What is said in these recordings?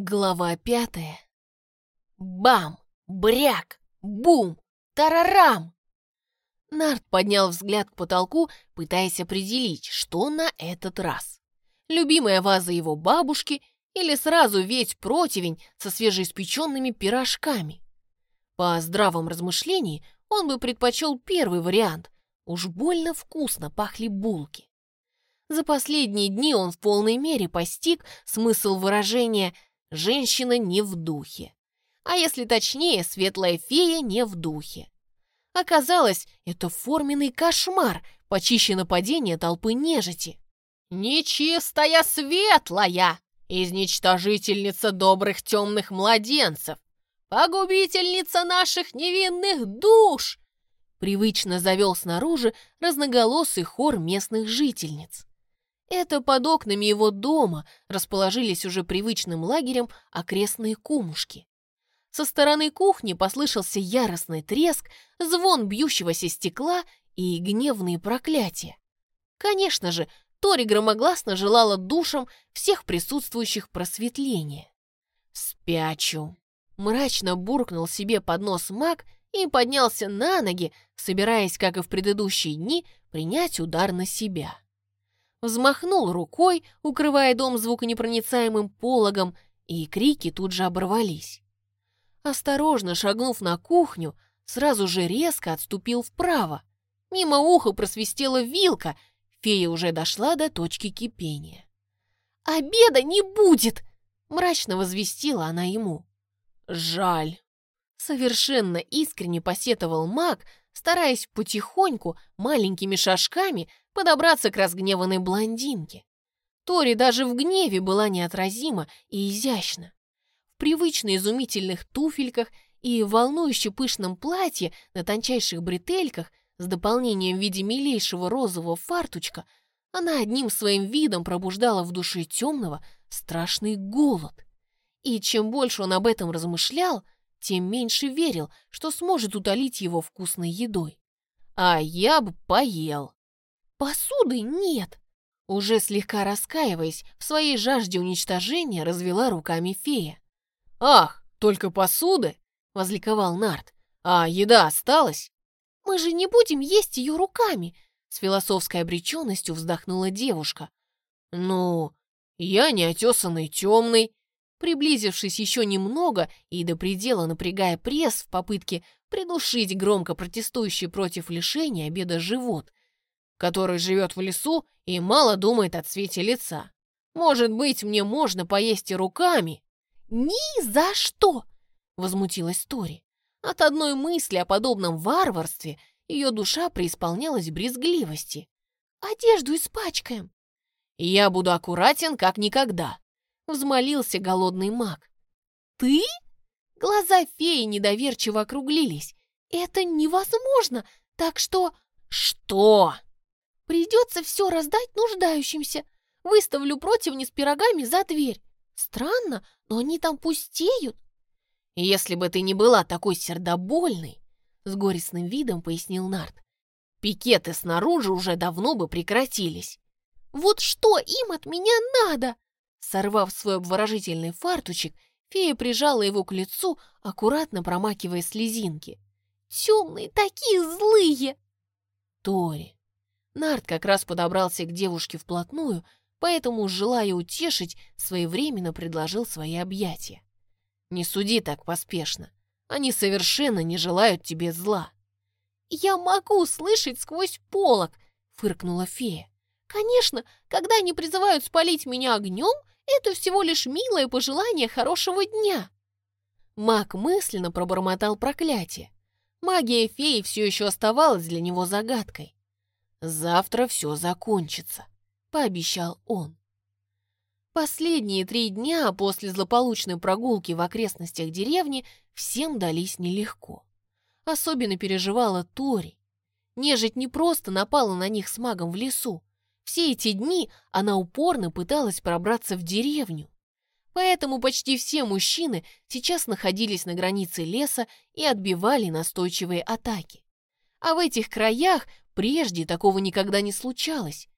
Глава пятая. Бам! Бряк! Бум! Тарарам! Нарт поднял взгляд к потолку, пытаясь определить, что на этот раз. Любимая ваза его бабушки или сразу весь противень со свежеиспеченными пирожками. По здравом размышлении он бы предпочел первый вариант. Уж больно вкусно пахли булки. За последние дни он в полной мере постиг смысл выражения «женщина не в духе». А если точнее, светлая фея не в духе. Оказалось, это форменный кошмар, почище нападения толпы нежити. «Нечистая светлая! Изничтожительница добрых темных младенцев! Погубительница наших невинных душ!» Привычно завел снаружи разноголосый хор местных жительниц. Это под окнами его дома расположились уже привычным лагерем окрестные кумушки. Со стороны кухни послышался яростный треск, звон бьющегося стекла и гневные проклятия. Конечно же, Тори громогласно желала душам всех присутствующих просветления. «Спячу!» Мрачно буркнул себе под нос маг и поднялся на ноги, собираясь, как и в предыдущие дни, принять удар на себя взмахнул рукой, укрывая дом звуконепроницаемым пологом, и крики тут же оборвались. Осторожно шагнув на кухню, сразу же резко отступил вправо. Мимо уха просвистела вилка, фея уже дошла до точки кипения. «Обеда не будет!» — мрачно возвестила она ему. «Жаль!» Совершенно искренне посетовал маг, стараясь потихоньку, маленькими шажками подобраться к разгневанной блондинке. Тори даже в гневе была неотразима и изящна. В привычно изумительных туфельках и волнующе пышном платье на тончайших бретельках с дополнением в виде милейшего розового фартучка она одним своим видом пробуждала в душе темного страшный голод. И чем больше он об этом размышлял, тем меньше верил, что сможет утолить его вкусной едой. А я бы поел. Посуды нет!» Уже слегка раскаиваясь, в своей жажде уничтожения развела руками фея. «Ах, только посуды!» — возликовал Нарт. «А еда осталась?» «Мы же не будем есть ее руками!» С философской обреченностью вздохнула девушка. «Ну, я неотесанный темный». Приблизившись еще немного и до предела напрягая пресс в попытке придушить громко протестующий против лишения обеда живот, который живет в лесу и мало думает о цвете лица. Может быть, мне можно поесть и руками?» «Ни за что!» — возмутилась Тори. От одной мысли о подобном варварстве ее душа преисполнялась брезгливости. «Одежду испачкаем!» «Я буду аккуратен, как никогда!» — взмолился голодный маг. «Ты?» Глаза феи недоверчиво округлились. «Это невозможно, так что...» «Что?» Придется все раздать нуждающимся. Выставлю противни с пирогами за дверь. Странно, но они там пустеют. Если бы ты не была такой сердобольной, с горестным видом пояснил Нарт, пикеты снаружи уже давно бы прекратились. Вот что им от меня надо? Сорвав свой обворожительный фартучек, фея прижала его к лицу, аккуратно промакивая слезинки. «Темные такие злые!» «Тори, Нарт как раз подобрался к девушке вплотную, поэтому, желая утешить, своевременно предложил свои объятия. «Не суди так поспешно. Они совершенно не желают тебе зла». «Я могу слышать сквозь полок», — фыркнула фея. «Конечно, когда они призывают спалить меня огнем, это всего лишь милое пожелание хорошего дня». Маг мысленно пробормотал проклятие. Магия феи все еще оставалась для него загадкой. «Завтра все закончится», — пообещал он. Последние три дня после злополучной прогулки в окрестностях деревни всем дались нелегко. Особенно переживала Тори. Нежить не просто напала на них с магом в лесу. Все эти дни она упорно пыталась пробраться в деревню. Поэтому почти все мужчины сейчас находились на границе леса и отбивали настойчивые атаки. А в этих краях Прежде такого никогда не случалось.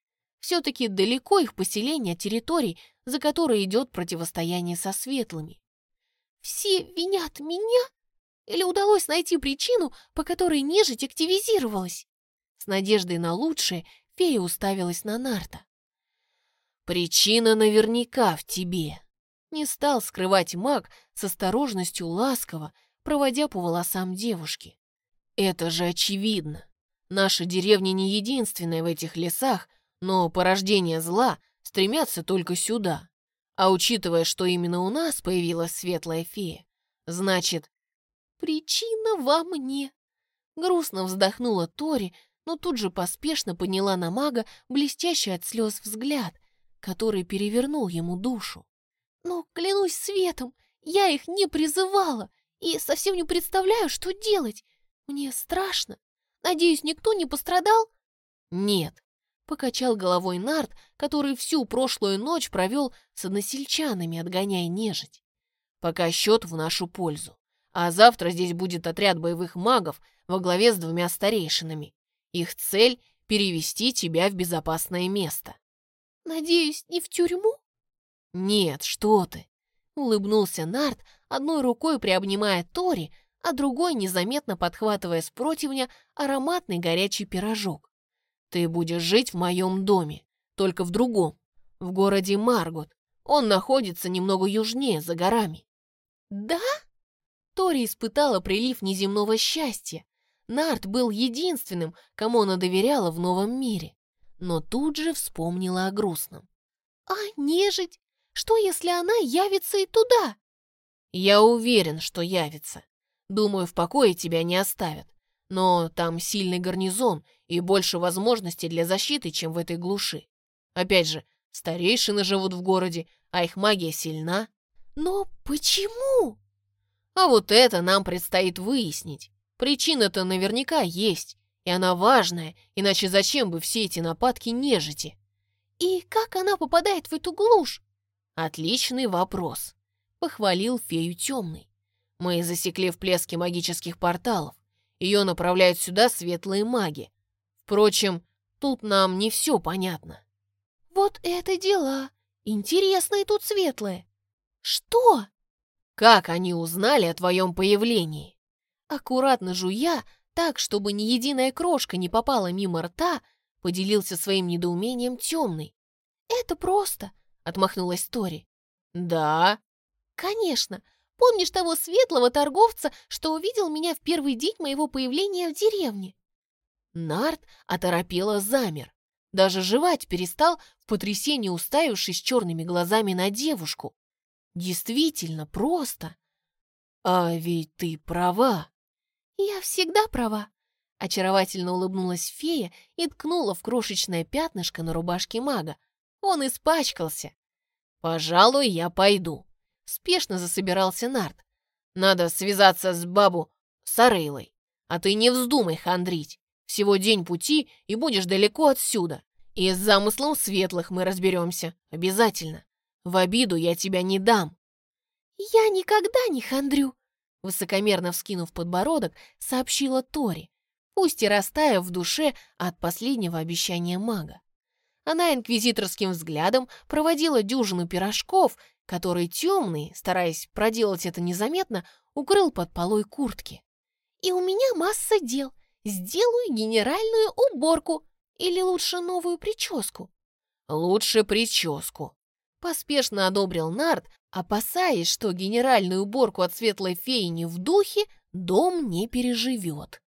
Все-таки далеко их поселение от территорий, за которой идет противостояние со светлыми. «Все винят меня? Или удалось найти причину, по которой нежить активизировалась?» С надеждой на лучшее фея уставилась на Нарта. «Причина наверняка в тебе», — не стал скрывать маг с осторожностью ласково, проводя по волосам девушки. «Это же очевидно. Наша деревня не единственная в этих лесах, но порождение зла стремятся только сюда. А учитывая, что именно у нас появилась светлая фея, значит, причина во мне. Грустно вздохнула Тори, но тут же поспешно подняла на мага блестящий от слез взгляд, который перевернул ему душу. «Но, клянусь светом, я их не призывала и совсем не представляю, что делать. Мне страшно. Надеюсь, никто не пострадал?» «Нет», — покачал головой Нарт, который всю прошлую ночь провел с односельчанами, отгоняя нежить. «Пока счет в нашу пользу. А завтра здесь будет отряд боевых магов во главе с двумя старейшинами. Их цель — перевести тебя в безопасное место». «Надеюсь, не в тюрьму?» «Нет, что ты!» — улыбнулся Нарт, одной рукой приобнимая Тори, а другой незаметно подхватывая с противня ароматный горячий пирожок. «Ты будешь жить в моем доме, только в другом, в городе Маргот. Он находится немного южнее, за горами». «Да?» Тори испытала прилив неземного счастья. Нарт был единственным, кому она доверяла в новом мире. Но тут же вспомнила о грустном. «А нежить? Что, если она явится и туда?» «Я уверен, что явится. Думаю, в покое тебя не оставят. Но там сильный гарнизон и больше возможностей для защиты, чем в этой глуши. Опять же, старейшины живут в городе, а их магия сильна. Но почему? А вот это нам предстоит выяснить. Причина-то наверняка есть, и она важная, иначе зачем бы все эти нападки нежити? И как она попадает в эту глушь? Отличный вопрос. Похвалил фею темный. Мы засекли в плеске магических порталов. Ее направляют сюда светлые маги. Впрочем, тут нам не все понятно. Вот это дела. Интересные тут светлые. Что? Как они узнали о твоем появлении? Аккуратно жуя, так, чтобы ни единая крошка не попала мимо рта, поделился своим недоумением темный. «Это просто», — отмахнулась Тори. «Да?» «Конечно. Помнишь того светлого торговца, что увидел меня в первый день моего появления в деревне?» Нарт оторопело замер. Даже жевать перестал, в потрясении уставившись черными глазами на девушку. Действительно просто. А ведь ты права. Я всегда права. Очаровательно улыбнулась фея и ткнула в крошечное пятнышко на рубашке мага. Он испачкался. «Пожалуй, я пойду», Спешно засобирался Нарт. Надо связаться с бабу Сарейлой. А ты не вздумай хандрить. Всего день пути, и будешь далеко отсюда. И с замыслом светлых мы разберемся. Обязательно. В обиду я тебя не дам. Я никогда не хандрю. Высокомерно вскинув подбородок, сообщила Тори, пусть и растаяв в душе от последнего обещания мага. Она инквизиторским взглядом проводила дюжину пирожков который темный, стараясь проделать это незаметно, укрыл под полой куртки. «И у меня масса дел. Сделаю генеральную уборку. Или лучше новую прическу?» «Лучше прическу», — поспешно одобрил Нарт, опасаясь, что генеральную уборку от светлой феи не в духе дом не переживет.